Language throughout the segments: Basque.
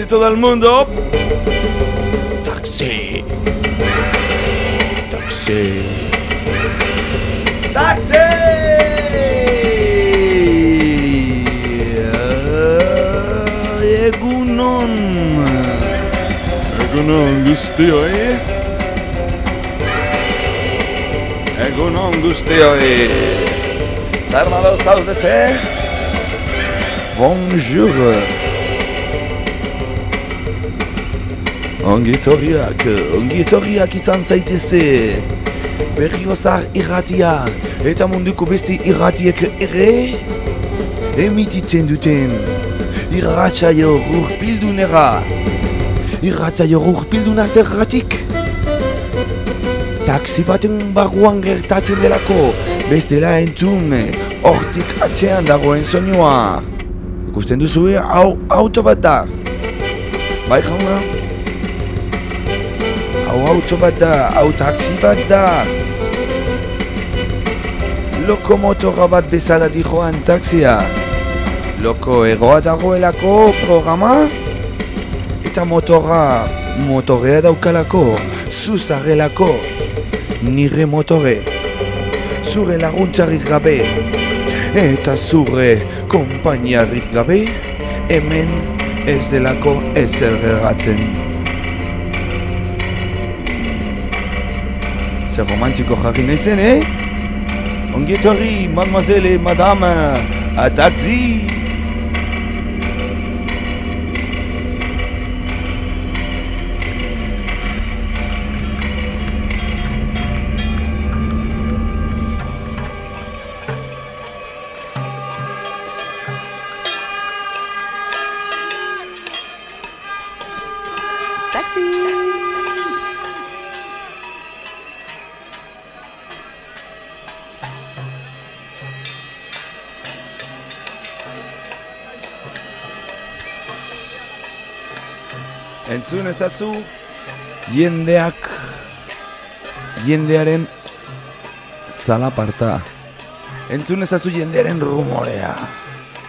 taxi todo el mundo. Taxi. Taxi. Taxi. Egunon. Egunon guztioi. Egunon guztioi. Zer malo zaudete? Bonjour. Ongi etorriak, ongi etorriak izan zaitezte. Berriozar irratia eta munduko beste irratiek ere emititzen duten irratsaio gurpildunera. Irratsaio gurpilduna zergatik? Taxi baten barruan gertatzen delako, bestela entzun, hortik atzean dagoen soinua. Ikusten duzu, hau auto bat da. Bai jauna? Hau auto bat da, hau taxi bat da. Lokomotora bat bezala dijoan taxia. Loko egoa dagoelako programa. Eta motora, motorea daukalako, zuzarelako. Nire motore, zure laguntzarik gabe. Eta zure kompainiarik gabe, hemen ez delako ezer gerratzen. Zer romantiko jakin nahi zen, eh? Ongi mademoiselle, madame, a! Taxi. Ezazu jendeak jendearen zalaparta. Entzun ezazu jendearen rumorea,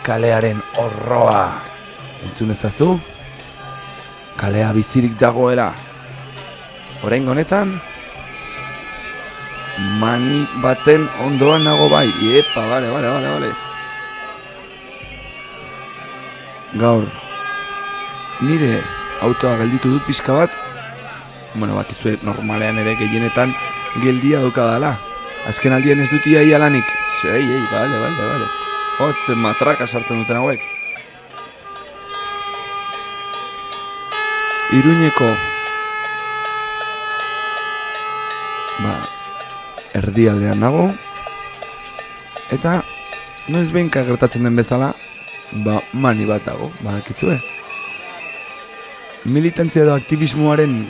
kalearen horroa. Entzun ezazu kalea bizirik dagoela. Orain honetan mani baten ondoan nago bai. Epa, bale, bale, bale, bale. Gaur nire autoa gelditu dut pixka bat. Bueno, bakizue normalean ere gehienetan geldia daukadala. Azken aldien ez dut iaia lanik. Zei, ei, bale, bale, bale. Hoste matraka sartzen duten hauek. Iruñeko. Ba, erdialdean nago. Eta noiz behinka gertatzen den bezala Ba, mani bat dago, badakizue militantzia edo aktivismoaren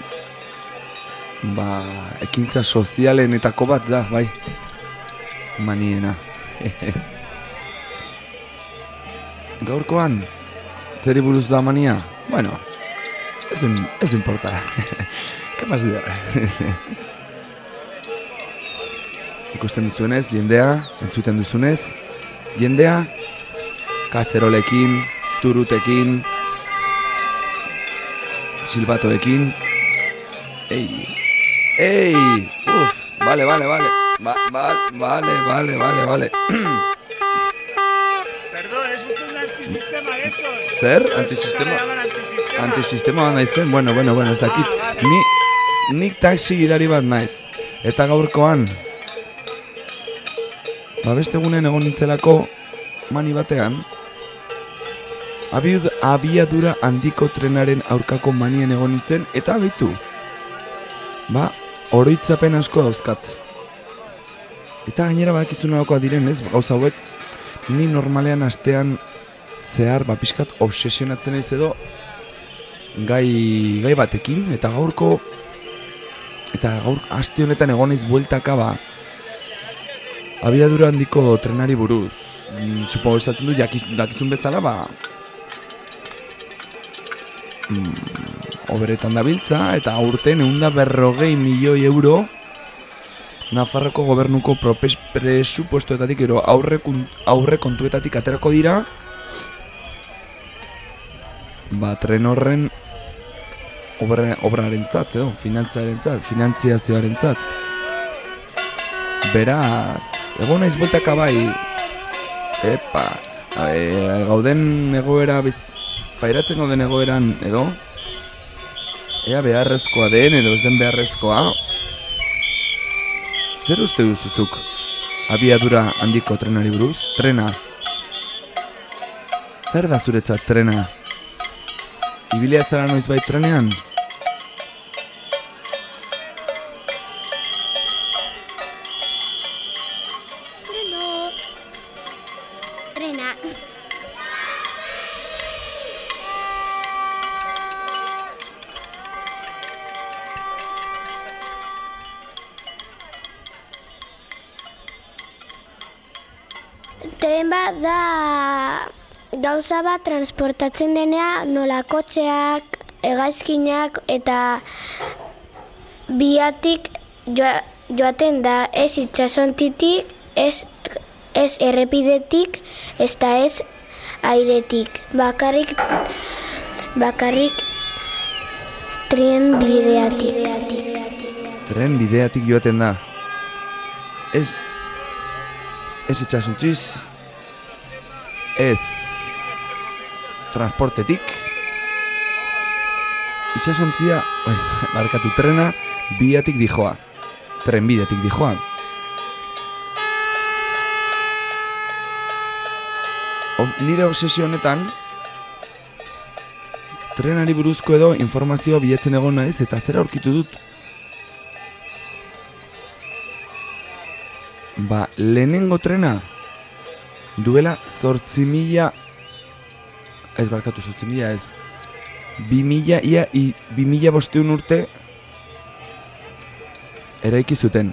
ba, ekintza sozialenetako bat da, bai. Maniena. Gaurkoan, zeri buruz da mania? Bueno, ez un, ez importa. ¿Qué más da? Ikusten duzuenez, jendea, entzuten duzunez, jendea, kazerolekin, turutekin, silbatoekin. Ei, ei, uf, vale, vale, vale. Ba, ba, vale, vale, vale, vale. Perdón, es un antisistema de esos. Zer? Antisistema? antisistema. Bat naizen, bueno, bueno, bueno, ez dakit. Ah, vale. Ni, nik taxi gidari bat naiz. Eta gaurkoan, ba beste egunen egon nintzelako mani batean, abiadura handiko trenaren aurkako manien egon nintzen, eta bitu. Ba, oroitzapen asko dauzkat. Eta gainera badakizunalakoa diren, ez, gauza hauek, ni normalean astean zehar, ba, pixkat obsesionatzen naiz edo gai, gai batekin, eta gaurko eta gaur aste honetan egon naiz bueltaka ba abiadura handiko trenari buruz mm, supongo esaten du jakiz, dakizun bezala ba mm, oberetan dabiltza eta aurten eunda berrogei milioi euro Nafarroko gobernuko propes presupuestoetatik ero aurre, aurre kontuetatik aterako dira ba, tren horren obra, obrarentzat, edo, finantzarentzat, finantziazioarentzat. Beraz, egon naiz bueltaka bai, epa, e, gauden egoera, biz, pairatzen gauden egoeran, edo, ea beharrezkoa den, edo ez den beharrezkoa, zer uste duzuzuk? Abiadura handiko trenari buruz, trena. Zer da zuretzat trena? Ibilia zara noiz bai trenean? Gauza bat transportatzen denea nola kotxeak, hegazkinak eta biatik joa- joaten da ez itsasontitik, ez, ez errepidetik, ez da ez airetik. Bakarrik, bakarrik tren bideatik. Tren bideatik joaten da. Ez... Ez itxasuntziz. Ez... Transportetik. Itxasontzia... Barkatu trena biatik dijoa. Tren bideatik dijoa. O, nire obsesio honetan trenari buruzko edo informazioa bilatzen egon naiz eta zer aurkitu dut Ba, lehenengo trena duela zortzi mila ez barkatu zortzi mila ez. Bi mila ia i, bi mila bosteun urte eraiki zuten.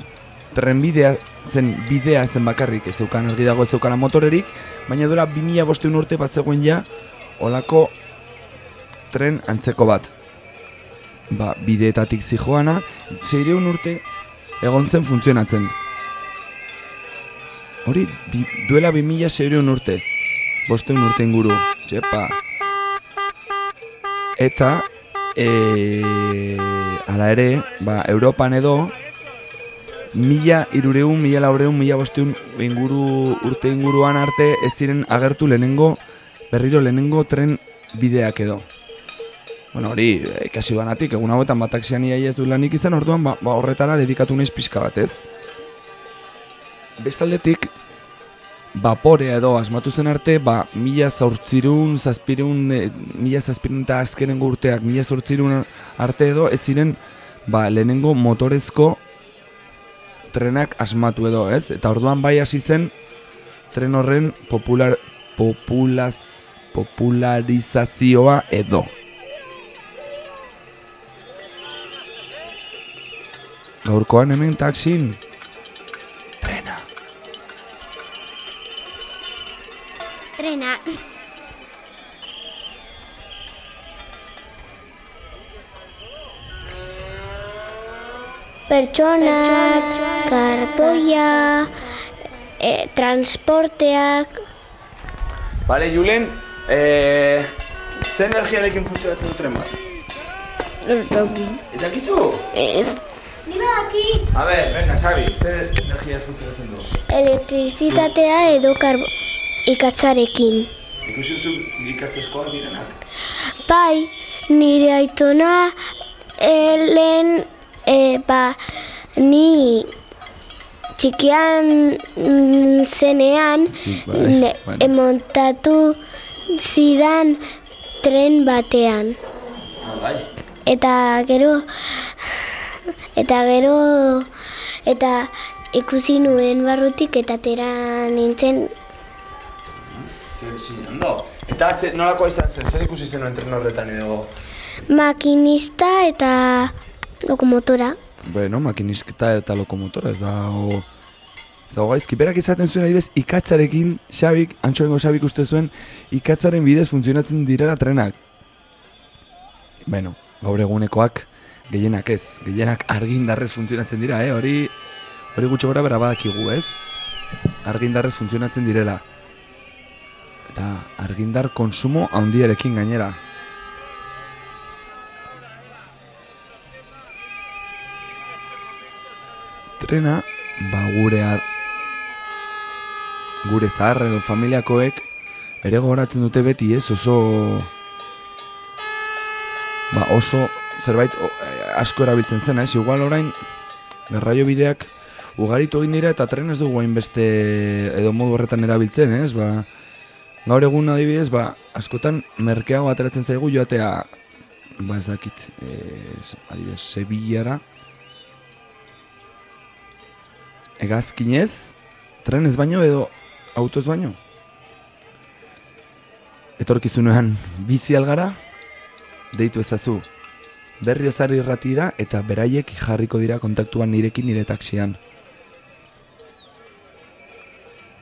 Trenbidea zen bidea zen bakarrik ez zeukan argi dago ez zeukana motorerik baina duela bi mila bosteun urte bat zegoen ja olako tren antzeko bat. Ba, bideetatik zijoana seireun urte egon zen funtzionatzen. Hori, bi, duela 2000 seireun urte. Bosteun urte inguru. Txepa. Eta, e, ala ere, ba, Europan edo, mila irureun, mila laureun, mila bosteun inguru, urte inguruan arte ez ziren agertu lehenengo, berriro lehenengo tren bideak edo. Bueno, hori, ikasi banatik, egun hauetan bat taxian ia ez du lanik izan, orduan ba, ba horretara dedikatu naiz pixka bat, ez? Bestaldetik, vaporea edo asmatu zen arte, ba, mila zortzirun, zazpirun, e, mila zazpirun eta azkenengo urteak, mila zortzirun arte edo, ez ziren, ba, lehenengo motorezko trenak asmatu edo, ez? Eta orduan bai hasi zen, tren horren popular, populaz, popularizazioa edo. Gaurkoan hemen taxin, Trena. Pertsonak, karboia, e, transporteak, Bale, Julen, eh, ze energiarekin funtzionatzen du tren bat? Ez dakizu? ez. Ni badaki. A ber, venga, Xabi, ze energia funtzionatzen du? Elektrizitatea edo karbo ikatzarekin. Ikusi duzu ikatzeskoak direnak? Bai, nire aitona elen e, ba, ni txikian zenean Sí, bai, ne- bueno. emontatu zidan tren batean. Ah, bai. Eta gero eta gero eta ikusi nuen barrutik eta atera nintzen Zer zinando. Eta ze, nolakoa izan zen, zer ikusi zenuen tren horretan edo? makinista eta lokomotora. Bueno, makinisketa eta lokomotora ez da o... Ez dago gaizki, berak izaten zuen adibez ikatzarekin, Xabik, antxoengo Xabik uste zuen, ikatzaren bidez funtzionatzen direla trenak. Bueno, gaur egunekoak gehienak ez, gehienak argindarrez funtzionatzen dira, eh? Hori, hori gutxo gora bera badakigu, ez? Argindarrez funtzionatzen direla eta argindar konsumo handiarekin gainera. Trena, ba gure ar... gure zahar edo familiakoek ere gogoratzen dute beti ez? Oso ba oso zerbait o, asko erabiltzen zena ez? Igual orain garraio bideak ugaritu egin dira eta tren ez dugu hainbeste edo modu horretan erabiltzen ez? Ba gaur egun adibidez, ba, askotan merkeago ateratzen zaigu joatea ba ez dakit, ez, adibidez, Sevillara egazkinez, trenez baino edo autoz baino. Etorkizunean bizi algara, deitu ezazu berriozari irratira eta beraiek jarriko dira kontaktuan nirekin nire taxian.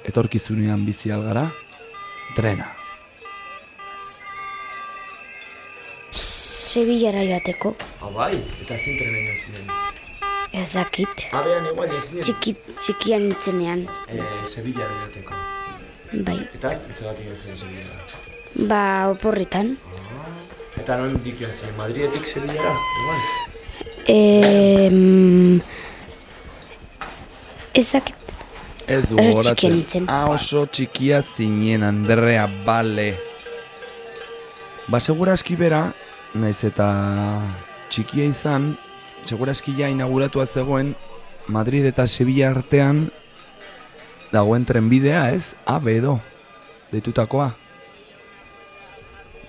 Etorkizunean bizi algara, trena. Sevillara joateko. Ah, bai, eta zin trena egin ziren. Ez dakit. Abean igual ez Txiki, txikian nintzenean. eh, Sevilla egiteko. Bai. Eta ez zeratik zen Sevilla. Ba, oporritan. Eta non dikioan zen, Madridetik Sevillara, igual? E, mm, ez dakit. Ez du nintzen. Ah, oso txikia zinen, Andrea, bale. Ba, seguraski bera, naiz eta txikia izan, seguraski ja inauguratua zegoen Madrid eta Sevilla artean dagoen trenbidea, ez? AB edo, deitutakoa.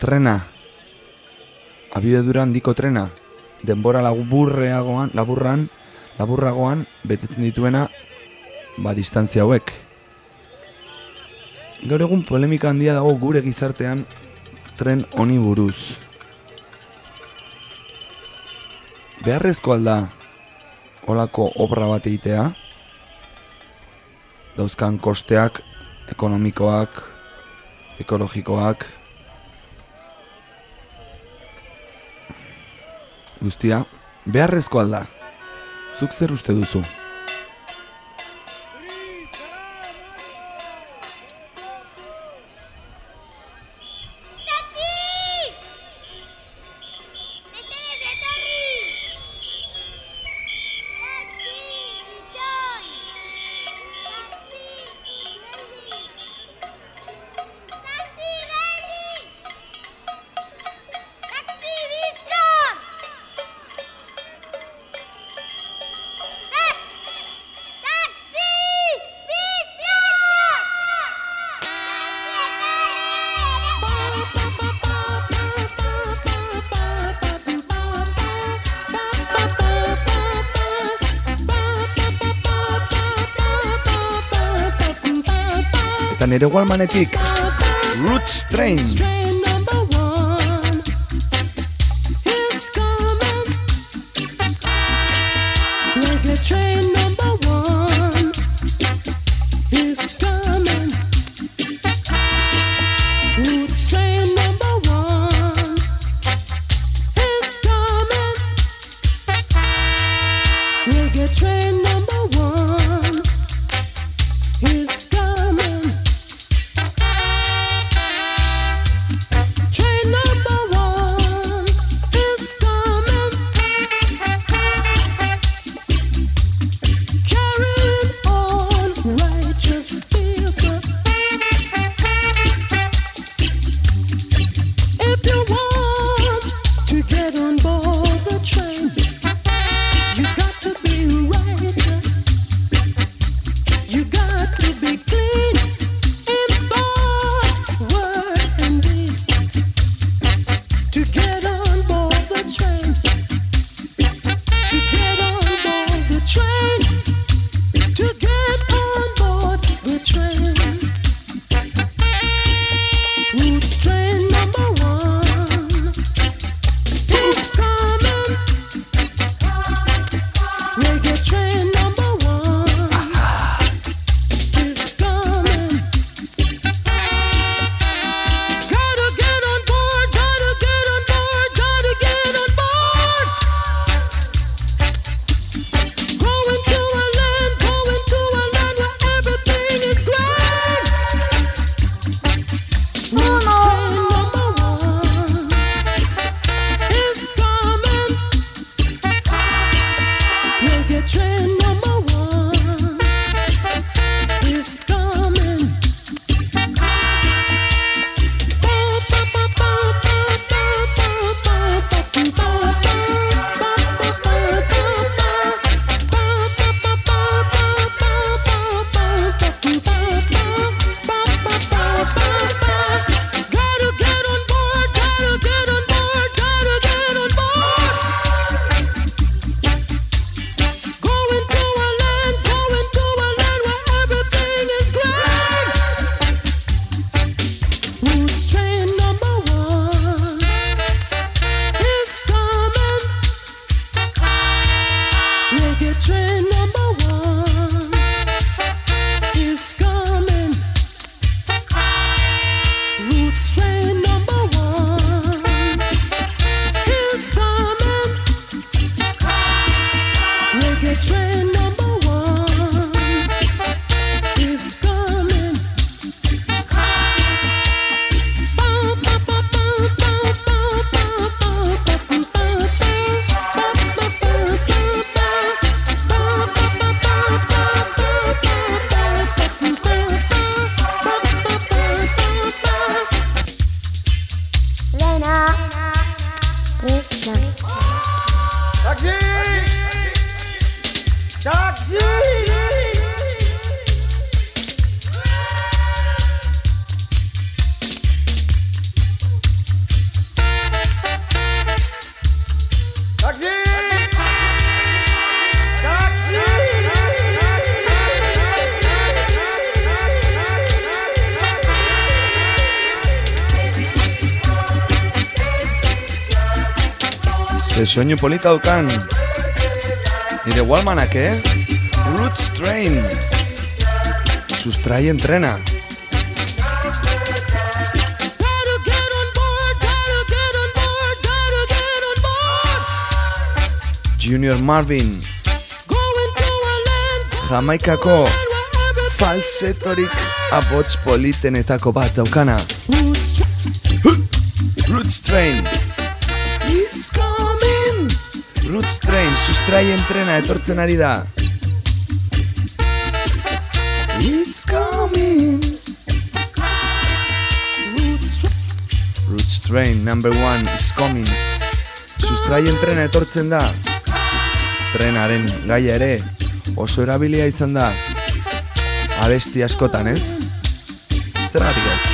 Trena. Abidedura handiko trena. Denbora laburreagoan, laburran, laburragoan, betetzen dituena ba, distantzia hauek. Gaur egun polemika handia dago gure gizartean tren honi buruz. Beharrezko alda olako obra bat egitea, dauzkan kosteak, ekonomikoak, ekologikoak, guztia, beharrezko alda. Zuk zer uste duzu? Eta nire gualmanetik, Roots Train! Get a. soinu polita dukan. Nire Walmanak, ez? Roots Train. Sustraien trena. Junior Marvin. Jamaikako falsetorik abots politenetako bat daukana. roots Roots Train. Roots Train, sustraien trena etortzen ari da. It's coming! Roots Train, number one, is coming. Sustraien trena etortzen da. Trenaren gaia ere oso erabilia izan da. Abesti askotan, ez? Zergatik ez?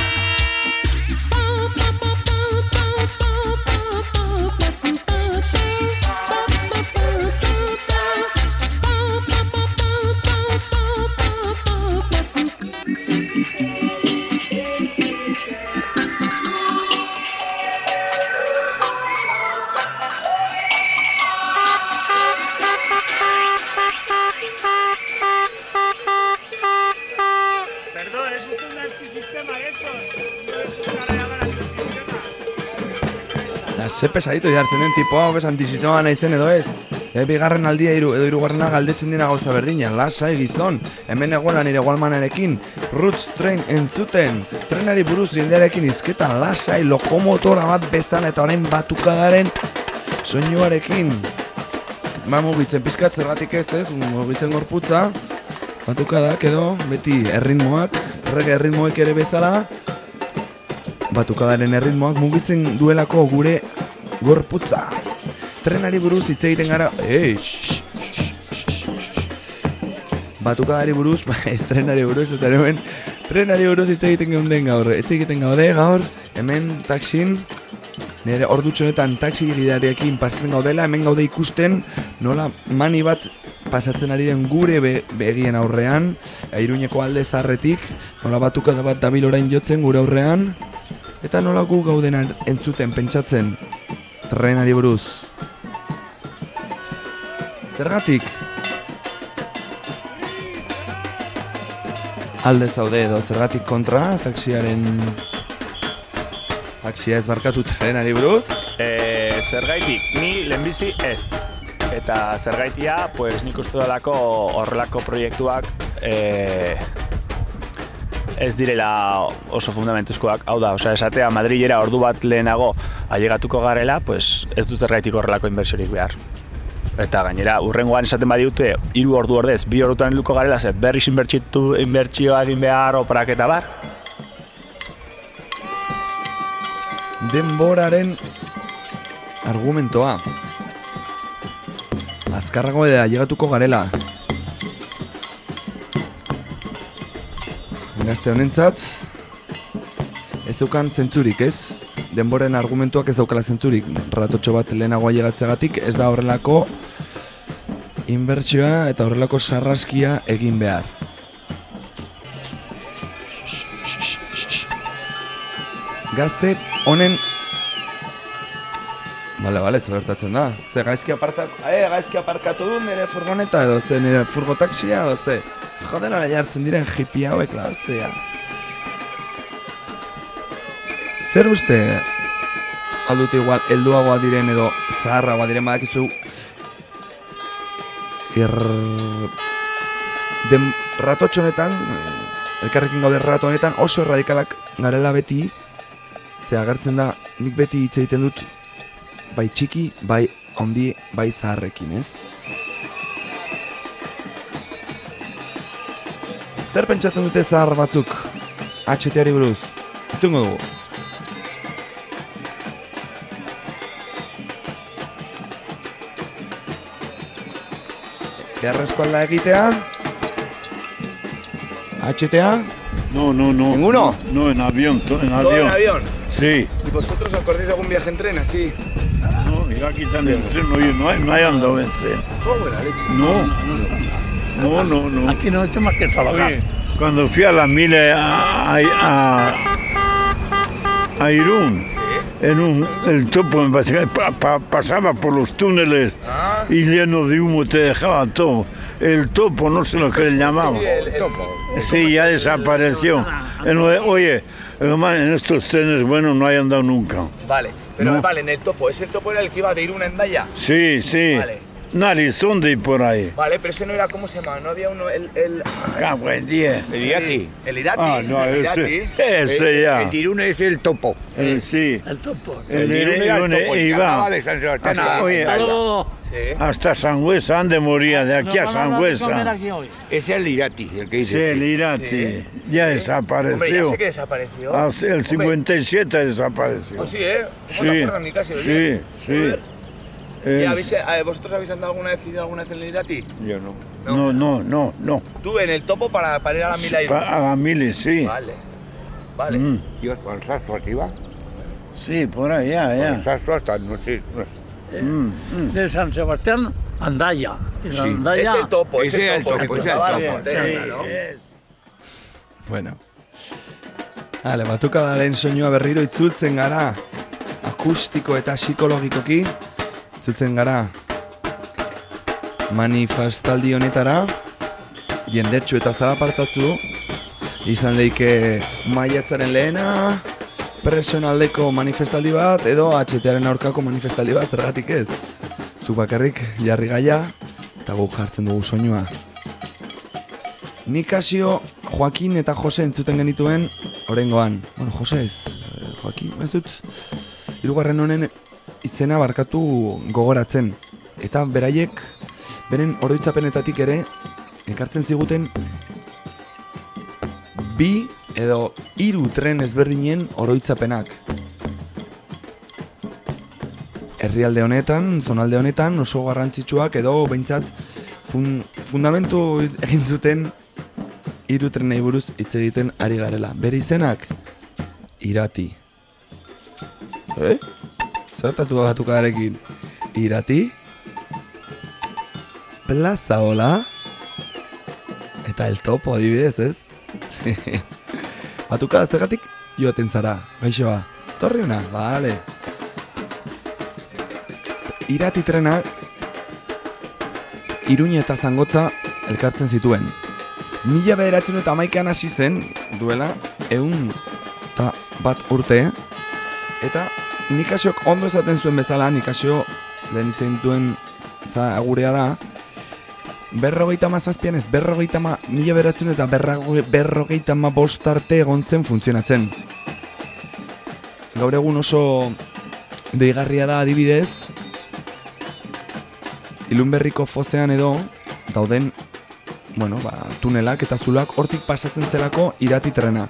Pesadito jartzen den tipo hau bez antisistema naizen edo ez. E, bigarren aldia iru, edo hirugarrena galdetzen dira gauza berdina. Lasai gizon, hemen egoela nire Walmanarekin, Roots Train entzuten, trenari buruz jendearekin izketan lasai, lokomotora bat bezala eta orain batukadaren soinuarekin. Ba, mugitzen pizkat zergatik ez ez, mugitzen gorputza, batukadak edo, beti erritmoak, errege erritmoek ere bezala, batukadaren erritmoak mugitzen duelako gure gorputza. Trenari buruz hitz egiten gara... Ei. Batukadari buruz, ba, ez trenari buruz, eta hemen trenari buruz hitz egiten geunden gaur. Ez egiten gaude gaur, hemen taxin, nire ordutxo honetan taxi gidariekin pasatzen gaudela, hemen gaude ikusten nola mani bat pasatzen ari den gure be, begien aurrean, Iruñeko alde zarretik, nola batukada bat dabil orain jotzen gure aurrean, eta nola gu gauden entzuten pentsatzen trenari buruz. Zergatik? Alde zaude edo zergatik kontra taxiaren taxia ez barkatu trenari buruz? E, zergaitik, ni lehenbizi ez. Eta zergaitia, pues nik uste dalako horrelako proiektuak e, ez direla oso fundamentuzkoak. Hau da, osea, esatea Madrilera ordu bat lehenago ailegatuko garela, pues ez du zergaitik horrelako inbertsiorik behar. Eta gainera, urrengoan esaten badiute, hiru ordu ordez, bi ordutan helduko garela, ze berriz inbertsitu, inbertsioa egin behar, operak eta bar. denboraren argumentoa. Azkarrago eda llegatuko garela. Gazte honentzat, ez zeukan zentzurik, ez? Denboren argumentuak ez daukala zentzurik. Ratotxo bat lehenago ailegatzegatik ez da horrelako inbertsioa eta horrelako sarraskia egin behar. Gazte honen Bale, bale, zer gertatzen da. Ze gaizki apartak, eh, gaizki aparkatu du nire furgoneta edo ze nire furgotaxia edo ze. Joder, nola jartzen diren hippie hauek la Zer uste aldute igual helduagoa diren edo zaharragoa diren badakizu Ir... Den ratotxo honetan, eh, elkarrekin gaude rato honetan oso erradikalak garela beti, ze agertzen da, nik beti hitz egiten dut, bai txiki, bai handi, bai zaharrekin, ez? Zer pentsatzen dute zahar batzuk HTari buruz? Itzungo dugu. Beharrezko alda egitea. HTA. No, no, no. ¿Ninguno? No, en avión, to- en Todo avión. en avión. Sí. ¿Y vosotros acordáis de algún viaje en tren así? No, mira aquí también el tren, no hay, no hay andado en tren. ¿Cómo la leche? No, no, no, no. Aquí no he hecho más que trabajar. Oye, cuando fui a la mile a, a, a, a Irún, en un, el topo pasaba por los túneles y lleno de humo te dejaban todo. El topo, no sé lo que le llamaban. Sí, ya desapareció. Oye, en estos trenes, bueno, no hay andado nunca. Vale, pero No. vale, en el topo, ese topo era el que iba de Irún a Endaya. Sí, sí. Vale. Narizonde y por ahí. Vale, pero ese no era, ¿cómo se llama? No había uno, el... El, Cago en diez. el Irati. El Irati. Ah, no, el ese, Irati. ese ya. El Tirune es el topo. Eh, sí. El topo. El Irún era el topo, el oye, a- allá. Sí. Hasta Sangüesa, ¿dónde moría? De aquí a Sangüesa. Es el Irati, el que Sí, dice. el Irati. Sí. Ya Hombre, ya desapareció. sé que desapareció. Hace- el Hombre, 57 desapareció. Pues sí, ¿eh? No Sí, me acuerdo ni casi. sí, sí. ¿Y Eh, habéis, eh, ¿Vosotros habéis andado alguna vez, ido alguna vez en el Irati? Yo no. No, no, no, no. Tú en el topo para, para ir a la mila y... A la mili, sí. Vale. Vale. Mm, Yo con Sasua iba. Sí, por allá, Con ya. Sasua hasta, no sé, no sé. Mm, mm. de San Sebastián Andaya. Y de Andaya, Es el topo, es Ese el es topo. el que topo, es el topo. frontera, ¿no? Bueno. Hale, batuka da lehen soinua berriro itzultzen gara. Akustiko eta psikologikoki. Itzultzen gara. Manifestaldi honetara. Jendetsu eta zalapartatzu. Izan leike maiatzaren lehena. Presoen aldeko manifestaldi bat, edo HTaren aurkako manifestaldi bat, zergatik ez. Zu bakarrik jarri gaia, eta guk jartzen dugu soinua. Nikasio, Joaquin eta Jose entzuten genituen orengoan. Bueno, Jose ez, eh, Joaquin, ez dut, hirugarren honen izena barkatu gogoratzen. Eta beraiek, beren oroitzapenetatik ere, ekartzen ziguten bi edo hiru tren ezberdinen oroitzapenak. Herrialde honetan, zonalde honetan oso garrantzitsuak edo behintzat fun, fundamentu egin zuten hiru trenei buruz hitz egiten ari garela. Bere izenak Irati. Eh? Zertatu batukarekin? Irati? Plaza hola? Eta el topo adibidez, ez? Batuka zergatik joaten zara, gaixoa. Torri hona, bale. Irati trenak Iruña eta Zangotza elkartzen zituen. Mila bederatzen eta amaikan hasi zen, duela, eun eta bat urte, eta Nikasiok ondo esaten zuen bezala, Nikasio lehen duen agurea da, berrogeita ma zazpian ez, berrogeita ma, mila bederatzen eta berrago- berrogeita ma bost arte egon zen funtzionatzen. Gaur egun oso deigarria da adibidez, Ilunberriko fozean edo dauden bueno, ba, tunelak eta zulak hortik pasatzen zelako irati trena.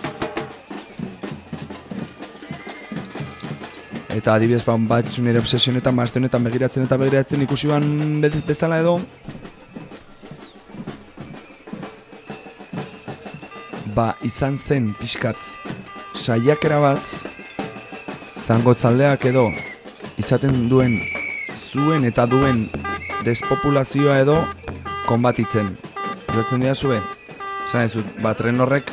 Eta adibidez, ba, bat nire obsesionetan, ba, aste honetan begiratzen eta begiratzen ikusi ban bez- bezala edo, ba, izan zen pixkat saiakera bat, zangotzaldeak edo izaten duen zuen eta duen despopulazioa edo konbatitzen. Jotzen dira zuen? Esan ez dut, ba, tren horrek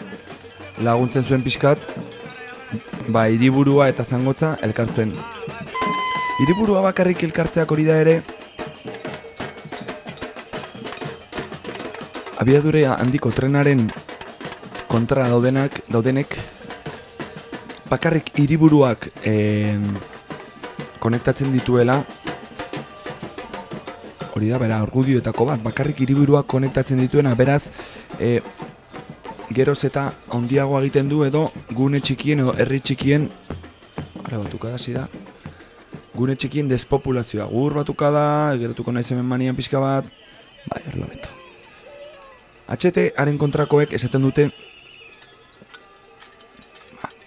laguntzen zuen pixkat, ba, hiriburua eta zangotza elkartzen. Hiriburua bakarrik elkartzeak hori da ere, abiadure handiko trenaren kontra daudenak, daudenek, bakarrik hiriburuak em, konektatzen dituela. Hori da, bera, argudioetako bat, bakarrik hiriburuak konektatzen dituena, beraz, e, geroz eta handiago egiten du edo gune txikien edo herri txikien, ara batuka da, hasi da, gune txikien despopulazioa, gur batuka da, gerotuko naiz hemen manian pixka bat, bai, horrela beto. HT haren kontrakoek esaten dute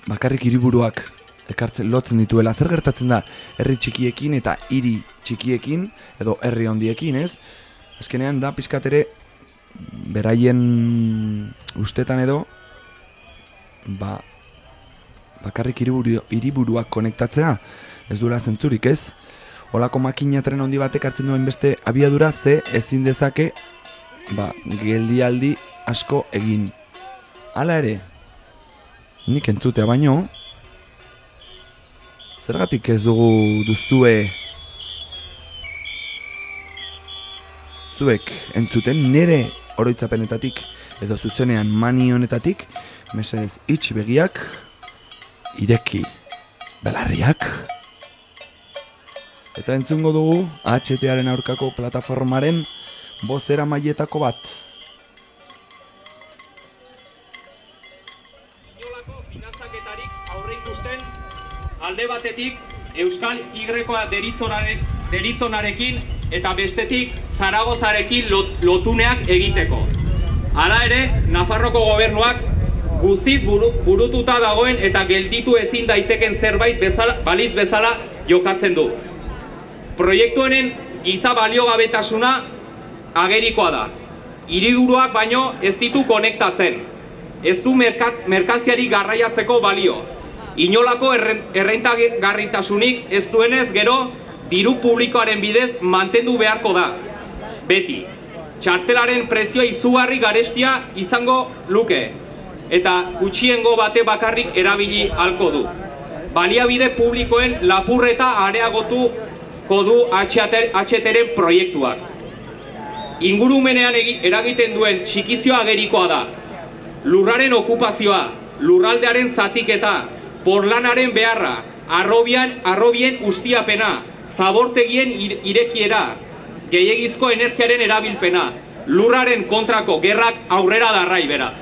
bakarrik hiriburuak ekartzen lotzen dituela. Zer gertatzen da herri txikiekin eta hiri txikiekin edo herri handiekin, ez? Azkenean da pizkat ere beraien ustetan edo ba bakarrik hiriburu, hiriburuak konektatzea ez dura zentzurik, ez? Olako makina tren handi batek hartzen duen beste abiadura ze ezin dezake ba, geldialdi asko egin. Hala ere, nik entzutea baino, zergatik ez dugu duzue zuek entzuten nire oroitzapenetatik edo zuzenean mani honetatik, mesedez itx begiak, ireki belarriak, eta entzungo dugu HTaren aurkako plataformaren bozera mailetako bat. Batetik Euskal Y-koa deritzonare, deritzonarekin eta bestetik Zaragozarekin lot, lotuneak egiteko. Hala ere, Nafarroko gobernuak guztiz buru, burututa dagoen eta gelditu ezin daiteken zerbait bezala, baliz bezala jokatzen du. Proiektu honen giza baliogabetasuna agerikoa da. Hiriburuak baino ez ditu konektatzen. Ez du merkat, merkantziari garraiatzeko balio. Inolako erren, errentagarritasunik ez duenez gero diru publikoaren bidez mantendu beharko da. Beti, txartelaren prezioa izugarri garestia izango luke eta gutxiengo bate bakarrik erabili halko du. Baliabide publikoen lapurreta areagotuko du HTren proiektuak. Ingurumenean eragiten duen txikizioa agerikoa da. Lurraren okupazioa, lurraldearen zatiketa, porlanaren beharra, arrobian, arrobien ustiapena, zabortegien ir- irekiera, gehiegizko energiaren erabilpena, lurraren kontrako gerrak aurrera darrai beraz.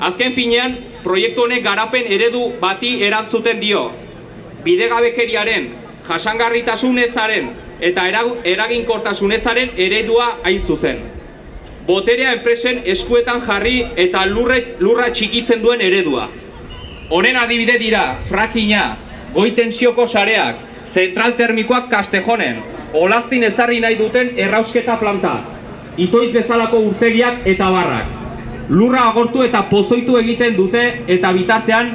Azken finean, proiektu honek garapen eredu bati erantzuten dio. Bidegabekeriaren, jasangarritasun ezaren eta eragu- eraginkortasun ezaren eredua hain zuzen. Boterea enpresen eskuetan jarri eta lurre, lurra txikitzen duen eredua. Honen adibide dira, frakina, goitensioko sareak, zentral termikoak kastejonen, olaztin ezarri nahi duten errausketa planta, itoiz bezalako urtegiak eta barrak. Lurra agortu eta pozoitu egiten dute eta bitartean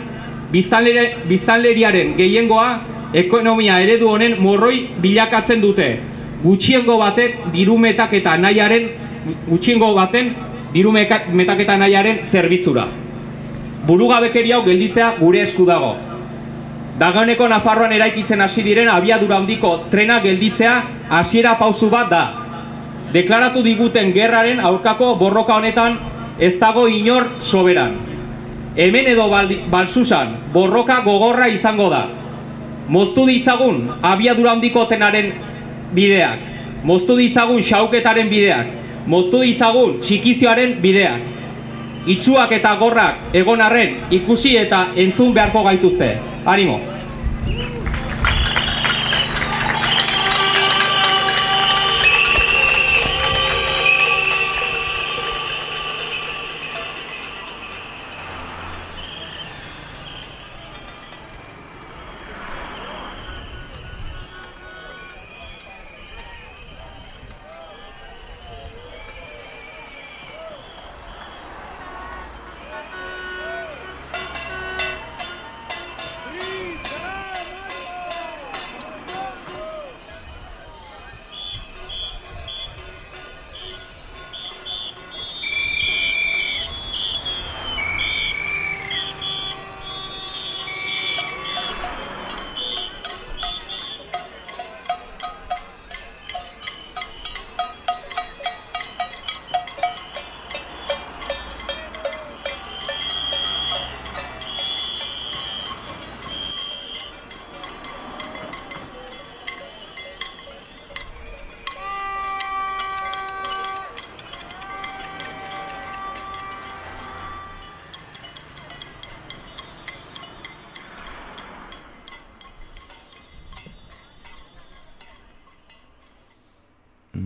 biztanleriaren gehiengoa ekonomia eredu honen morroi bilakatzen dute. Gutxiengo batek diru metaketa nahiaren gutxiengo baten diru meka- metaketa nahiaren zerbitzura. Burugabekeri hau gelditzea gure esku dago. Dagoeneko Nafarroan eraikitzen hasi diren abiadura handiko trena gelditzea hasiera pausu bat da. Deklaratu diguten gerraren aurkako borroka honetan ez dago inor soberan. Hemen edo balsusan borroka gogorra izango da. Moztu ditzagun abiadura handiko trenaren bideak. Moztu ditzagun xauketaren bideak. Moztu ditzagun txikizioaren bideak. Itxuak eta gorrak egon arren ikusi eta entzun beharko gaituzte. Animo!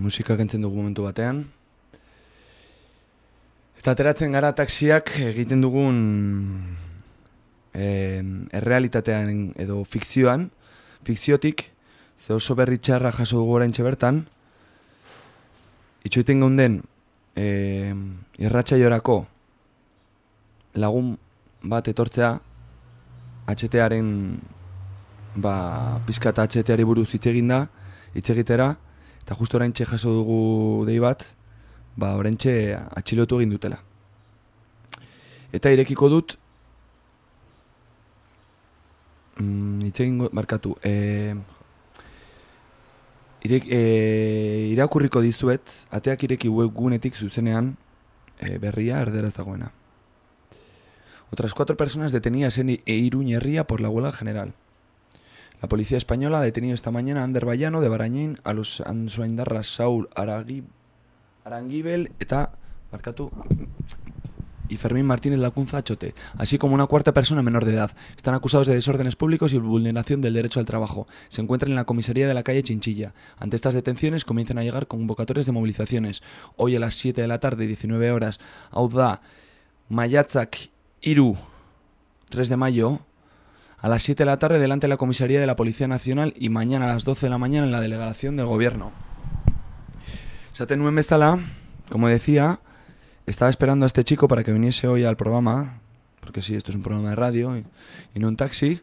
Musika kentzen dugu momentu batean. Eta ateratzen gara taxiak egiten dugun eh, errealitatean edo fikzioan, fikziotik, ze oso berri txarra jaso dugu orain bertan, itxoiten geunden eh, irratxaiorako lagun bat etortzea HTaren ba, pizkata HTari buruz hitz egin da, hitz egitera, eta justo oraintxe jaso dugu dei bat, ba oraintxe atxilotu egin dutela. Eta irekiko dut mm, hitz egingo markatu. E, irek, e, irakurriko dizuet, ateak ireki webgunetik zuzenean e, berria erderaz dagoena. Otras cuatro personas detenidas en y Herría por la huelga general. La policía española ha detenido esta mañana a Ander Bayano de Barañín, a los ansuaindarras Saúl Aragui, Aranguibel eta, y Fermín Martínez Lacunza Chote, así como una cuarta persona menor de edad. Están acusados de desórdenes públicos y vulneración del derecho al trabajo. Se encuentran en la comisaría de la calle Chinchilla. Ante estas detenciones comienzan a llegar convocatorias de movilizaciones. Hoy a las 7 de la tarde, 19 horas, Auda, Mayatzak, Iru, 3 de mayo, a las 7 de la tarde delante de la comisaría de la Policía Nacional y mañana a las 12 de la mañana en la delegación del gobierno. Esaten nuen bezala, como decía, estaba esperando a este chico para que viniese hoy al programa, porque sí, esto es un programa de radio y, y no un taxi.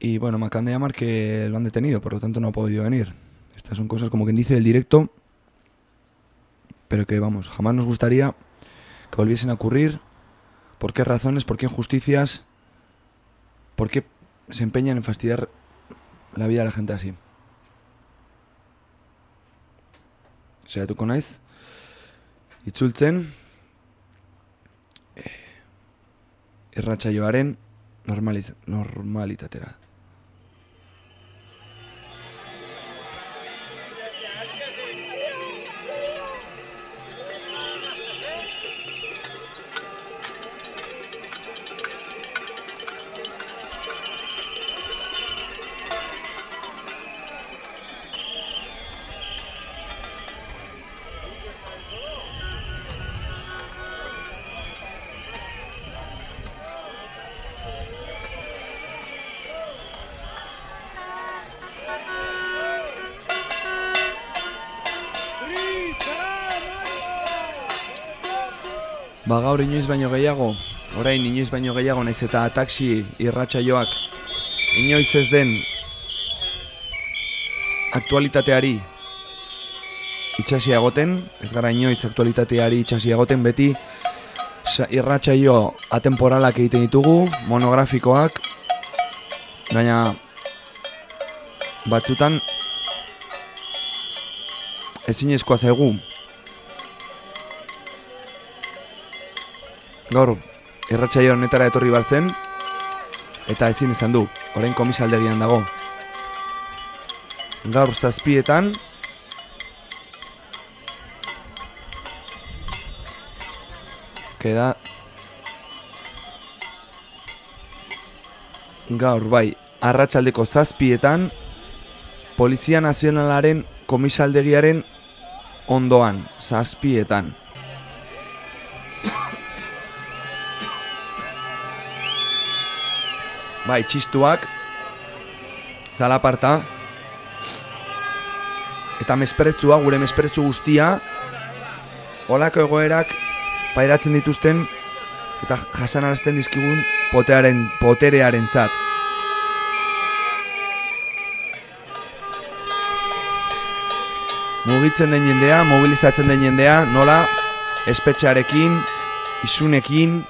Y bueno, me acaban de llamar que lo han detenido, por lo tanto no ha podido venir. Estas son cosas como quien dice del directo, pero que vamos, jamás nos gustaría que volviesen a ocurrir. ¿Por qué razones? ¿Por qué injusticias? ¿Por qué se empeñan en fastidiar la vida de la gente así? Saiatuko naiz, itzultzen, eh, irratsaioaren normaliz normalitatera. Gaur inoiz baino gehiago, orain inoiz baino gehiago naiz eta taxi irratsaioak inoiz ez den aktualitateari itxasi egoten, ez gara inoiz aktualitateari itxasi egoten beti sa- irratsaio atemporalak egiten ditugu, monografikoak, baina batzutan ezinezkoa zaigu Gaur, irratsaio honetara etorri bar zen eta ezin izan du, orain komisaldegian dago. Gaur zazpietan Queda Gaur bai, arratsaldeko zazpietan Polizia Nazionalaren komisaldegiaren ondoan, zazpietan. Bai, txistuak, zalaparta, eta mespretzua, gure mesprezzu guztia, olako egoerak pairatzen dituzten eta jasanarazten dizkigun potearen, poterearen zat. Mugitzen den jendea, mobilizatzen den jendea, nola espetxearekin, isunekin,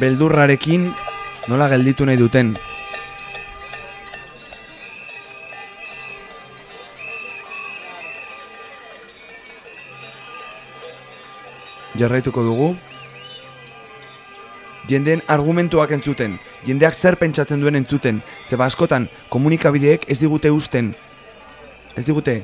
beldurrarekin, nola gelditu nahi duten. Jarraituko dugu. Jendeen argumentuak entzuten, jendeak zer pentsatzen duen entzuten, zeba askotan komunikabideek ez digute usten, ez digute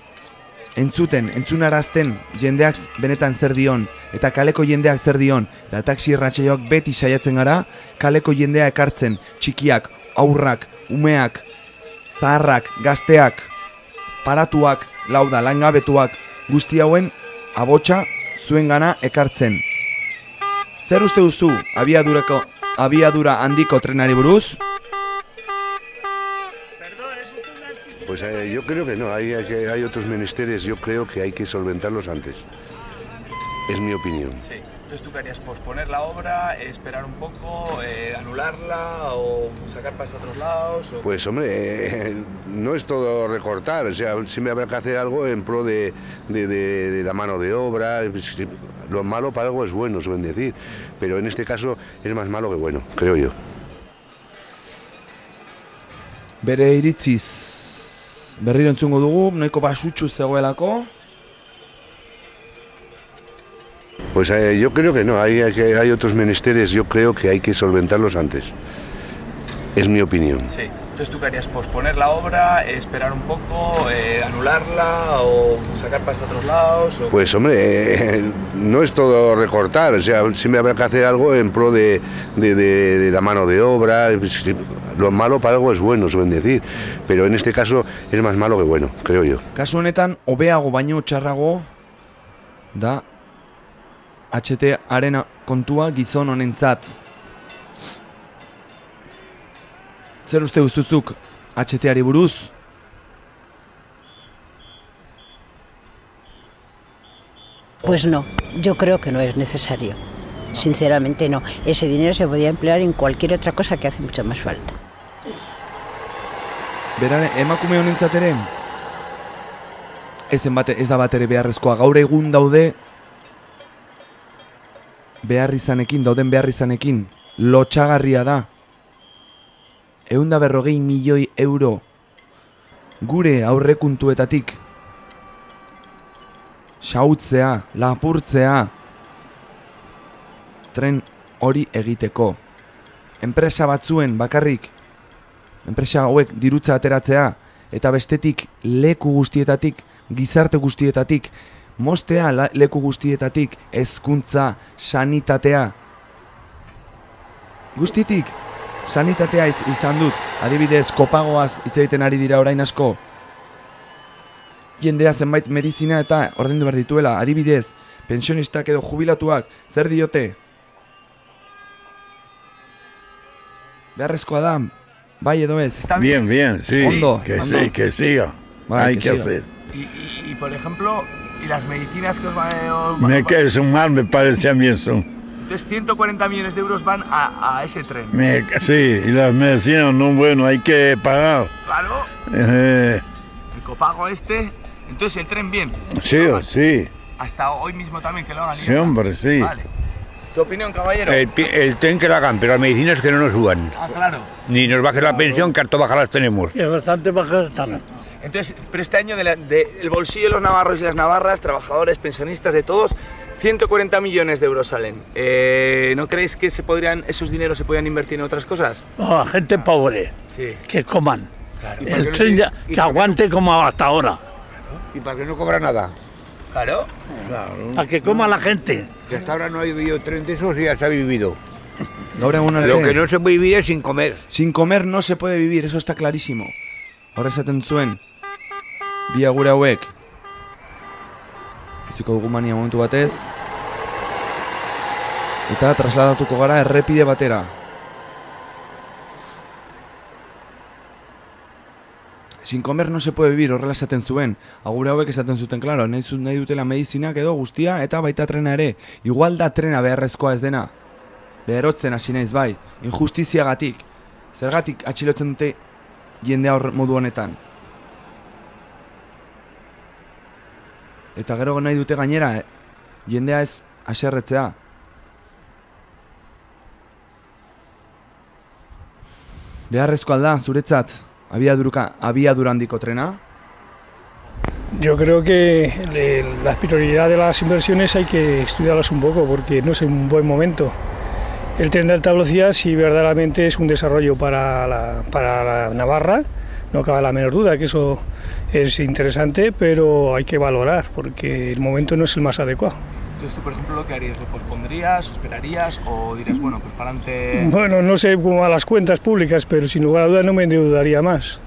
entzuten, entzunarazten jendeak benetan zer dion, eta kaleko jendeak zer dion, eta taxi erratxaioak beti saiatzen gara, kaleko jendea ekartzen, txikiak, aurrak, umeak, zaharrak, gazteak, paratuak, lauda, langabetuak, guzti hauen abotsa zuen gana ekartzen. Zer uste duzu abiadurako, abiadura handiko trenari buruz? Pues eh, yo creo que no, hay, hay otros menesteres, yo creo que hay que solventarlos antes. Es mi opinión. Sí. Entonces tú querías posponer la obra, esperar un poco, eh, anularla o sacar pasta a otros lados. O... Pues hombre, eh, no es todo recortar, o sea, siempre habrá que hacer algo en pro de, de- de- de la mano de obra. Lo malo para algo es bueno, suelen decir, pero en este caso es más malo que bueno, creo yo. Bere iritziz berriro entzungo dugu, nahiko basutxu zegoelako. Pues eh, yo creo que no, hay, hay, que- hay otros menesteres, yo creo que hay que solventarlos antes. Es mi opinión. Sí. Entonces tú querías posponer la obra, esperar un poco, eh, anularla o sacar pasta a otros lados. O... Pues hombre, eh, no es todo recortar, o sea, siempre habrá que hacer algo en pro de, de- de- de la mano de obra. Si- Lo malo para algo es bueno, suelen decir, pero en este caso es más malo que bueno, creo yo. Kasu honetan, hobeago baino txarrago da HT-aren kontua gizon honentzat. Zer uste guztuzuk HT-ari buruz? Pues no, yo creo que no es necesario. Sinceramente no. Ese dinero se podía emplear en cualquier otra cosa que hace mucho más falta. Berare, emakume honentzat ere, ezen bate, ez da bat ere beharrezkoa. Gaur egun daude behar izanekin, dauden behar izanekin, lotxagarria da. Egun da berrogei milioi euro gure aurrekuntuetatik xautzea, lapurtzea, tren hori egiteko. Enpresa batzuen bakarrik enpresa hauek dirutza ateratzea eta bestetik leku guztietatik, gizarte guztietatik, mostea la- leku guztietatik, hezkuntza, sanitatea. Guztitik, sanitatea iz, izan dut, adibidez, kopagoaz hitz egiten ari dira orain asko. Jendea zenbait medizina eta ordaindu behar dituela, adibidez, pensionistak edo jubilatuak, zer diote? Beharrezkoa da, bai edo ez. Bien, bien, sí. Ondo, que ondo. sí, que siga. Vale, Hay que que, siga. hacer. Y, y- y, por ejemplo, y las medicinas que os van a... Me que sumar me parece a mí eso. Entonces 140 millones de euros van a, a ese tren. Me, sí, y las medicinas no, bueno, hay que pagar. Claro, Eh, el copago este. Entonces el tren bien. sí, o sí. Hasta hoy mismo también que lo hagan. Sí, está. hombre, sí. Vale. ¿Tu opinión, caballero? El, el tren que lo hagan, pero las medicinas que no nos suban. Ah, claro. Ni nos bajen la pensión, que harto bajas las tenemos. Que bastante bajas están. Entonces, pero este año del de, el bolsillo de los navarros y las navarras, trabajadores, pensionistas, de todos, 140 millones de euros salen. Eh, ¿No creéis que se podrían, esos dineros se podrían invertir en otras cosas? No, a gente pobre, Sí. que coman. ¿Y para El no tren y que aguante como hasta ahora. ¿Y para que no cobra nada? Claro. Para que coma la gente. Que hasta ahora no ha vivido tren de esos y ya se ha vivido. Gaur egun ere, Lo que no se puede vivir es sin comer. sin comer no se puede vivir, eso está clarísimo. Hor esaten zuen, bi agure hauek, utziko dugu mania momentu batez, eta trasladatuko gara errepide batera. Sin comer no se puede vivir, horrela esaten zuen. Agure hauek esaten zuten, claro, nahi, zu- nahi dutela medizinak edo guztia eta baita trena ere. Igual da trena beharrezkoa ez dena. Beherotzen hasi naiz bai, injustiziagatik. Zergatik atxilotzen dute jende hor modu honetan. Eta gero nahi dute gainera, eh, jendea ez aserretzea. Beharrezko alda, zuretzat, abiaduruka, abiadura handiko trena? Yo creo que le- las prioridades de las inversiones hay que estudiarlas un poco porque no es un buen momento. El tren de alta velocidad sí verdaderamente es un desarrollo para la, para la Navarra, no cabe la menor duda que eso es interesante, pero hay que valorar porque el momento no es el más adecuado. Entonces tú, por ejemplo, lo que harías, ¿lo pospondrías, o esperarías o dirías, bueno, pues para adelante... Bueno, no sé cómo van las cuentas públicas, pero sin lugar a dudas no me endeudaría más.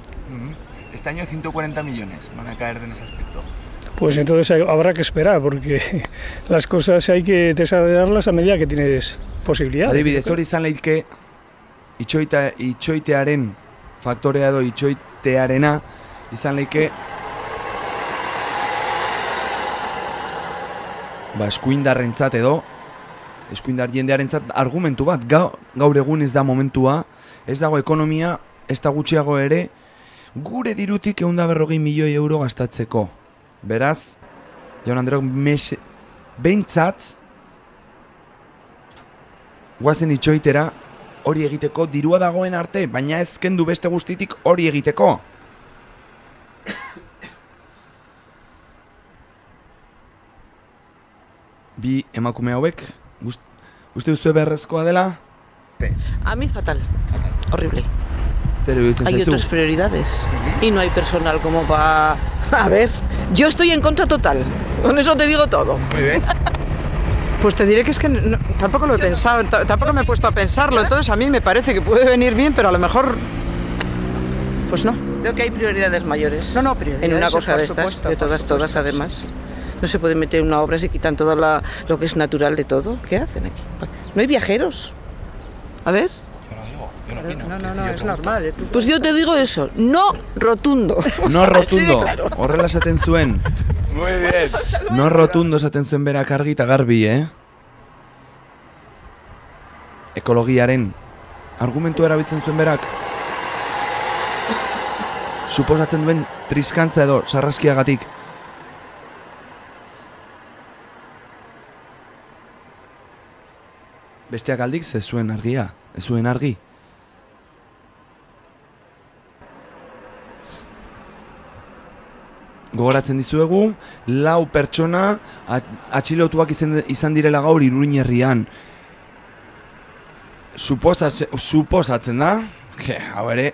Este año 140 millones van a caer en ese aspecto. pues entonces hay- habrá que esperar, porque las cosas hay que desarrollarlas a medida que tienes posibilidades. Adibidez, hori izan leike itxoita, itxoitearen faktorea edo itxoitearena izan leike ba, eskuindarrentzat edo eskuindar jendearentzat argumentu bat. Gau, gaur egun ez da momentua ez dago ekonomia ez da gutxiago ere gure dirutik eunda berrogei milioi euro gastatzeko. Beraz Jaun Andreok mes behintzat guazen itxoitera hori egiteko dirua dagoen arte, baina ez kendu beste guztitik hori egiteko. Bi emakume hauek, gust, uste duzu beharrezkoa dela? A mí fatal. Horrible. Hay otras prioridades. Y no hay personal como para... A ver, yo estoy en contra total. Con eso te digo todo. Muy bien. Pues te diré que es que no- tampoco lo he pensado, tampoco me he puesto a pensarlo. Entonces a mí me parece que puede venir bien, pero a lo mejor... Pues no. Veo que hay prioridades mayores. No, no, prioridades. En una cosa por de estas, supuesto, de todas, todas supuesto, además. No se puede meter una obra si quitan todo la- lo que es natural de todo. ¿Qué hacen aquí? No hay viajeros. A ver. No, no, no, es normal. Pues yo te digo eso, no rotundo. No rotundo, horrela esaten zuen. Muy bien. No rotundo esaten zuen berak argi eta garbi, eh? Ekologiaren argumentu erabiltzen zuen berak. Suposatzen duen triskantza edo sarraskiagatik. Besteak aldik ze zuen argia, ez zuen argi. Gogoratzen dizuegu, lau pertsona at- atxilotuak izan, izan direla gaur iruin herrian. Suposatze- suposatzen da, que, hau ere,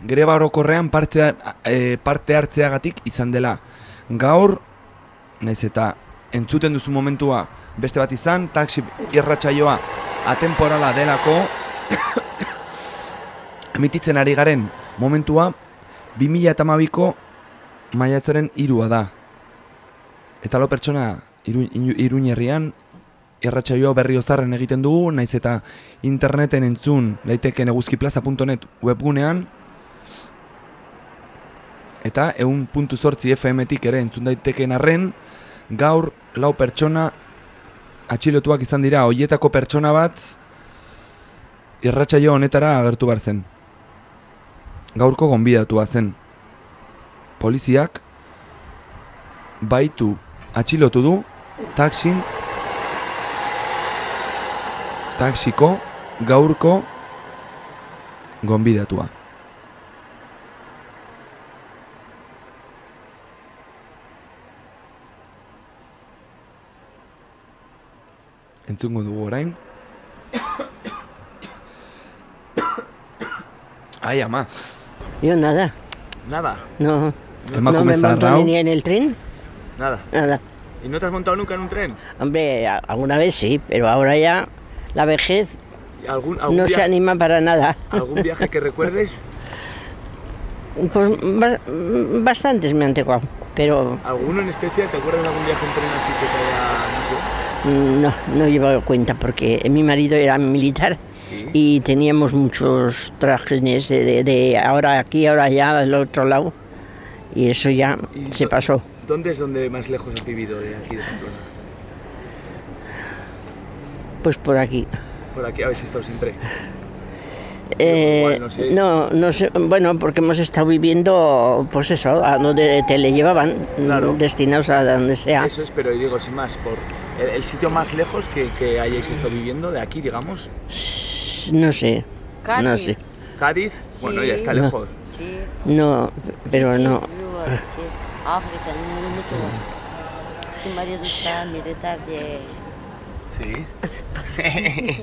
greba orokorrean parte, e, parte hartzeagatik izan dela. Gaur, naiz eta entzuten duzu momentua beste bat izan, taxi irratsaioa atemporala delako, emititzen ari garen momentua 2012ko maiatzaren irua da. Eta lo pertsona iru, herrian irratsaioa berri ozarren egiten dugu, naiz eta interneten entzun daiteken eguzkiplaza.net webgunean eta eun puntu sortzi FM-tik ere entzun daiteken arren gaur lau pertsona atxilotuak izan dira hoietako pertsona bat irratsaio honetara agertu bar zen. Gaurko gonbidatua zen. Poliziak baitu atxilotu du taxin taxiko gaurko gonbidatua. Entzungo dugu orain. Ai, ama. Yo nada, Nada. no. Emakume no me monto ni en el tren, Nada. nada. ¿Y no te has montado nunca en un tren? Hombre, alguna vez sí, pero ahora ya la vejez ¿Algún, algún no se viaje- anima para nada. ¿Algún viaje que recuerdes? Pues bas- bastantes me han tocado, pero ¿Alguno en especial? ¿Te acuerdas de algún viaje en tren así que te haya, no no, llevo cuenta porque mi marido era militar y teníamos muchos trajes de, de- de ahora aquí, ahora allá, al otro lado y eso ya se pasó. ¿Dónde es donde más lejos has vivido de aquí de Pamplona? Pues por aquí. Por aquí habéis estado siempre. Eh, no sé. no, no sé, bueno, porque hemos estado viviendo, pues eso, a donde te le llevaban, Claro. destinados a donde sea. Eso es, pero digo, sin más, por el, el sitio más lejos que, que hayáis estado viviendo de aquí, digamos. No sé, no sé. Cádiz, bueno, ya está No. lejos. No, pero no. África, mucho. Su marido está militar de... Sí.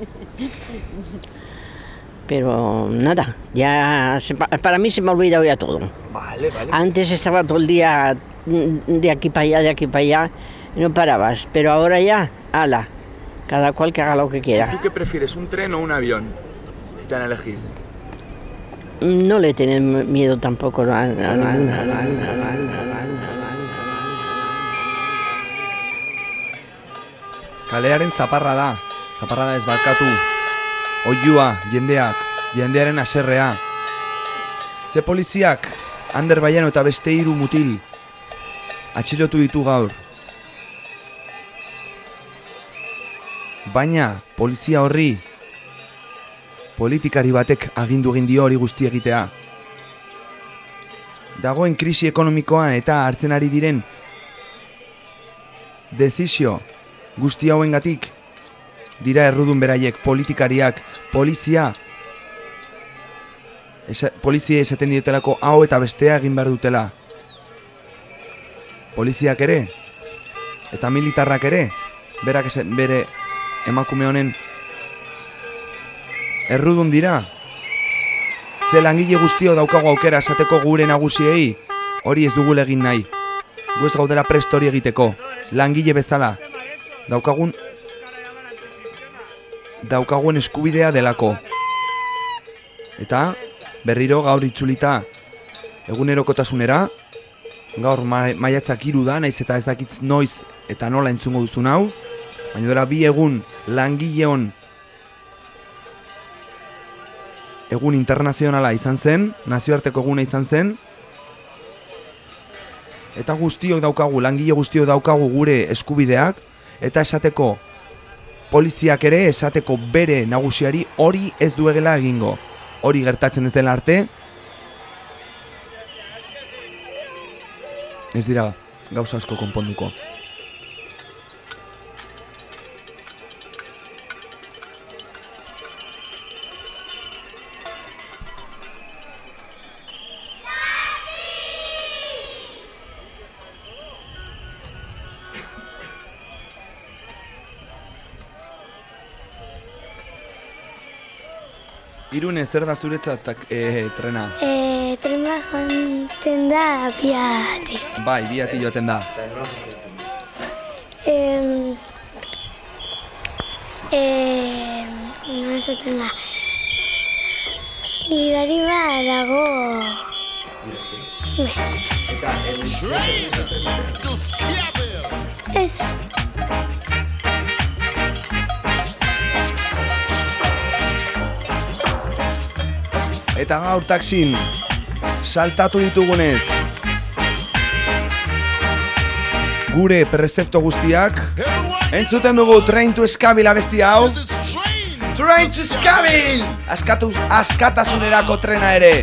Pero nada, ya se pa- para mí se me ha olvidado ya todo. Vale, vale. Antes estaba todo el día mm, de aquí para allá, de aquí para allá, no parabas, pero ahora ya, ala, cada cual que haga lo que quiera. ¿Y ¿Tú qué prefieres, un tren o un avión, si te han elegido? No le tienes miedo tampoco. No, no, no, Kalearen zaparra da, zaparra da ez barkatu. Oiua, jendeak, jendearen aserrea. Ze poliziak, Ander Baiano eta beste hiru mutil. Atxilotu ditu gaur, Baina, polizia horri, politikari batek agindu egin dio hori guzti egitea. Dagoen krisi ekonomikoan eta hartzen ari diren dezizio guzti hauengatik dira errudun beraiek politikariak, polizia esa, polizia esaten diotelako hau eta bestea egin behar dutela. Poliziak ere eta militarrak ere berak esen, bere emakume honen errudun dira. Ze langile guztio daukagu aukera esateko gure nagusiei, hori ez dugu egin nahi. Gu ez gaudela prest hori egiteko, langile bezala. Daukagun daukagun eskubidea delako. Eta berriro gaur itzulita egunerokotasunera, gaur ma maiatzak hiru da, naiz eta ez dakitz noiz eta nola entzungo duzun hau, baina dira bi egun langileon egun internazionala izan zen, nazioarteko eguna izan zen, eta guztiok daukagu, langile guztiok daukagu gure eskubideak, eta esateko poliziak ere esateko bere nagusiari hori ez duegela egingo. Hori gertatzen ez dela arte, ez dira gauza asko konponduko. Irune, zer da zuretzat e, trena? E, tren bat joaten da abiatik. Bai, biati joaten da. Em, em, no esaten da. Gidari bat dago... Ez. Eta gaur taksin, saltatu ditugunez. Gure prezepto guztiak, entzuten dugu Train to Eskabil abesti hau. Train to Eskabil! Askatu, askatasunerako trena ere.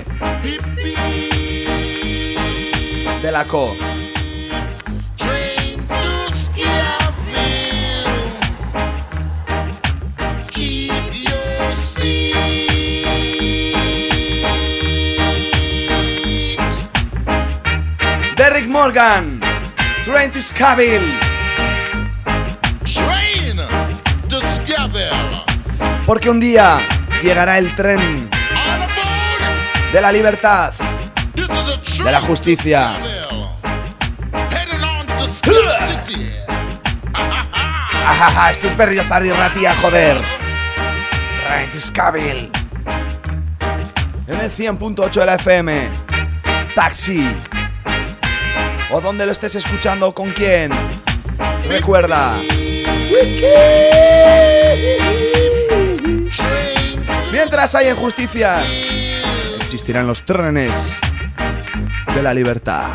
Delako. Derrick Morgan, Train to Scabil. Train to Scavel. Porque un día llegará el tren de la libertad, de la justicia. Ajaja, esto es berriozar y ratía, joder. Train to Scabil. En el 100.8 de la FM. Taxi. O donde lo estés escuchando, con quién. Recuerda. Mientras hay injusticias, existirán los trenes de la libertad.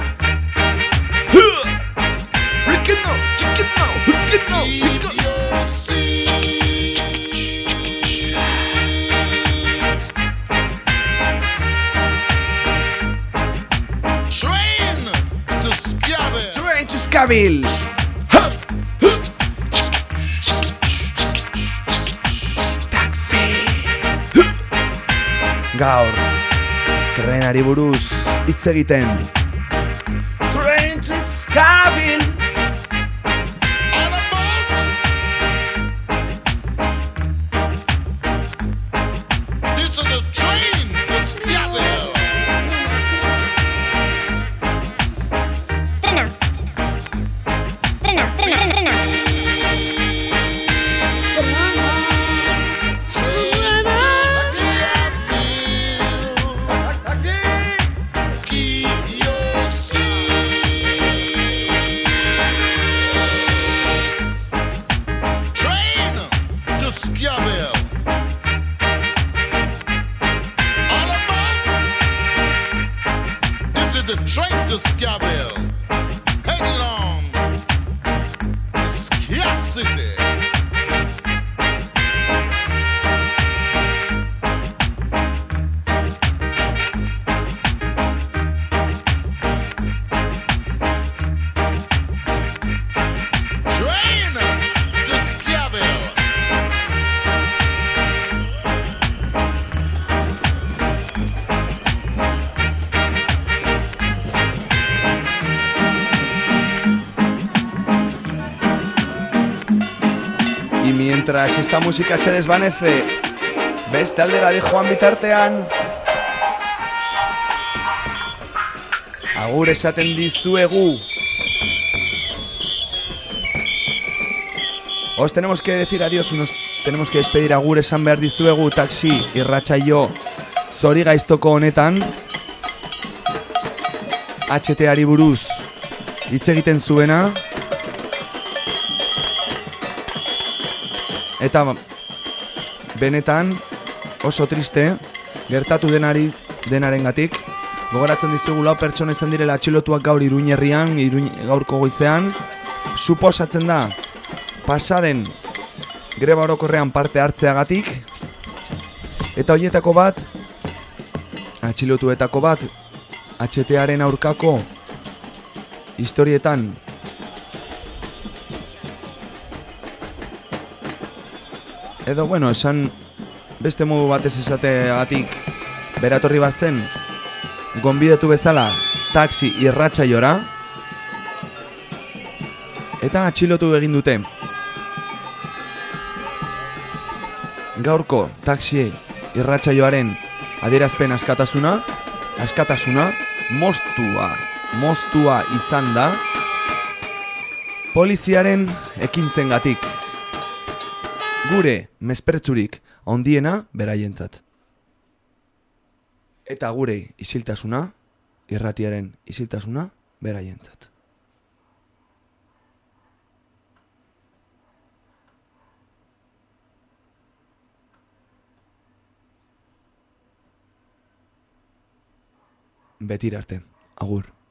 To Scabil. Gaur, trenari buruz hitz egiten. Train to Scabil. Mientras esta música se desvanece, beste aldera de Juan bitartean. Agur esaten dizuegu. Os tenemos que decir adiós, nos tenemos que despedir agur esan behar dizuegu taxi irratsaio zori gaiztoko honetan. HTari buruz hitz egiten zuena. Eta benetan oso triste gertatu denari denarengatik gogoratzen dizugu lau pertsona izan direla atxilotuak gaur Iruñerrian, Iruñ, gaurko goizean. Suposatzen da pasaden greba orokorrean parte hartzeagatik eta hoietako bat atxilotuetako bat HTaren aurkako historietan edo bueno, esan beste modu batez esateagatik beratorri bat zen gonbidatu bezala taxi irratsaiora eta atxilotu egin dute. Gaurko taxi irratsaioaren adierazpen askatasuna askatasuna mostua mostua izan da poliziaren ekintzengatik gure mespertzurik ondiena beraientzat eta gure isiltasuna irratiaren isiltasuna beraientzat Betira arte. Agur.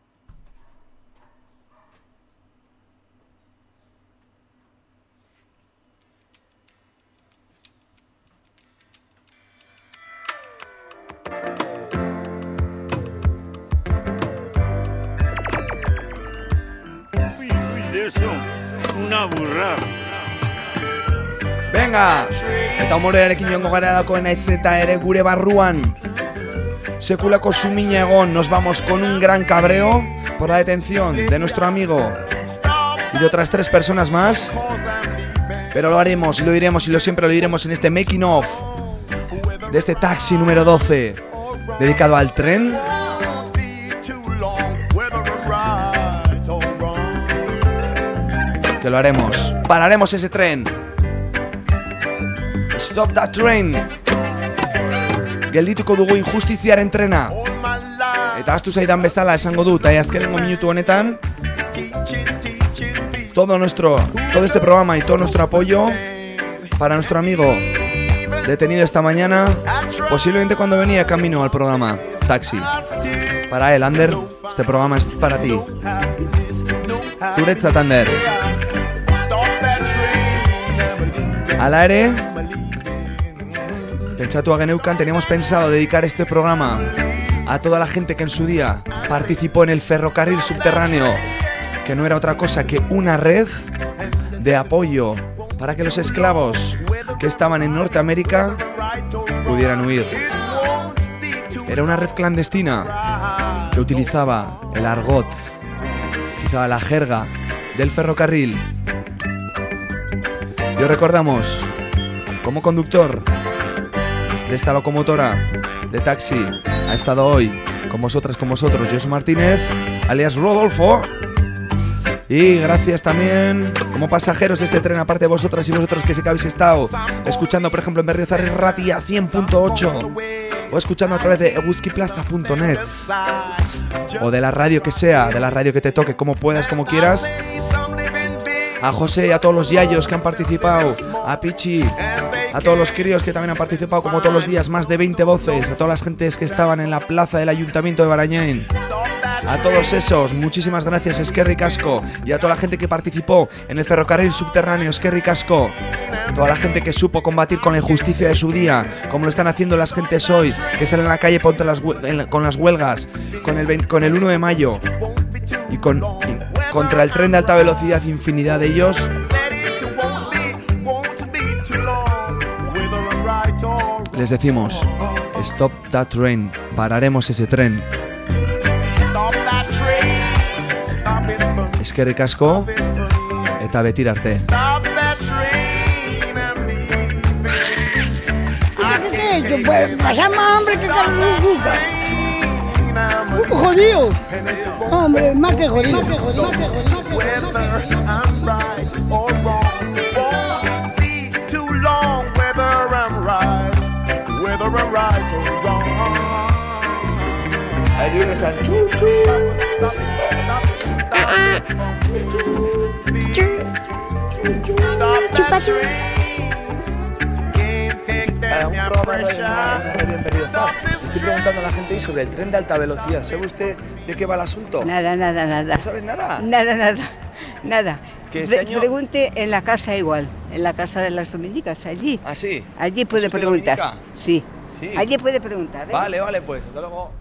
Una burrada. Venga! Eta humorearekin joango gara lakoen naiz eta ere gure barruan. Sekulako sumina egon, nos vamos con un gran cabreo por la detención de nuestro amigo y de otras tres personas más. Pero lo haremos y lo diremos y lo siempre lo diremos en este making of de este taxi número 12 dedicado al tren. Que lo haremos. Pararemos ese tren. Stop that train. Geldituko dugu injustiziaren trena. Eta astu zaidan bezala esango dut, azkenengo minutu honetan todo nuestro, todo este programa y todo nuestro apoyo para nuestro amigo detenido esta mañana, posiblemente cuando venía camino al programa Taxi. Para él, Ander, este programa es para ti. Zuretzat, Ander. Ala ere, pentsatu geneukan, teníamos pensado dedicar este programa a toda la gente que en su día participó en el ferrocarril subterráneo, que no era otra cosa que una red de apoyo para que los esclavos que estaban en Norteamérica pudieran huir. Era una red clandestina que utilizaba el argot, utilizaba la jerga del ferrocarril. Y os recordamos, como conductor de esta locomotora de taxi, ha estado hoy con vosotras, con vosotros, Josu Martínez, alias Rodolfo. Y gracias también como pasajeros de este tren, aparte de vosotras y vosotros que sí que habéis estado escuchando, por ejemplo, en Berriozar Ratia 100.8 o escuchando a través de eguskiplaza.net o de la radio que sea, de la radio que te toque, como puedas, como quieras. A José y a todos los yayos que han participado, a Pichi, a todos los críos que también han participado, como todos los días, más de 20 voces, a todas las gentes que estaban en la plaza del Ayuntamiento de Barañén. A todos esos, muchísimas gracias, Esquerri Casco. Y a toda la gente que participó en el ferrocarril subterráneo, Esquerri Casco. Toda la gente que supo combatir con la injusticia de su día, como lo están haciendo las gentes hoy, que salen a la calle las con las huelgas, con el, 20 con el 1 de mayo y con y contra el tren de alta velocidad, infinidad de ellos. Les decimos, stop that train, pararemos ese tren. eskerrik asko eta betir arte. ¿Qué puedes pasar más hambre que Carlos Jodido. Hombre, más que jodido. Más que jodido. Más que jodido. Hay unos. Estoy preguntando a la gente sobre el tren de alta velocidad. ¿Sabe usted de qué va el asunto? Nada, nada, nada. ¿No sabes nada? Nada, nada, nada. Que este Pre- año- Pregunte en la casa igual, en la casa de las dominicas, allí. ¿Ah, sí? Allí puede preguntar. dominica? Sí. Sí. Allí puede preguntar. ¿eh? Vale, vale, pues. Hasta luego.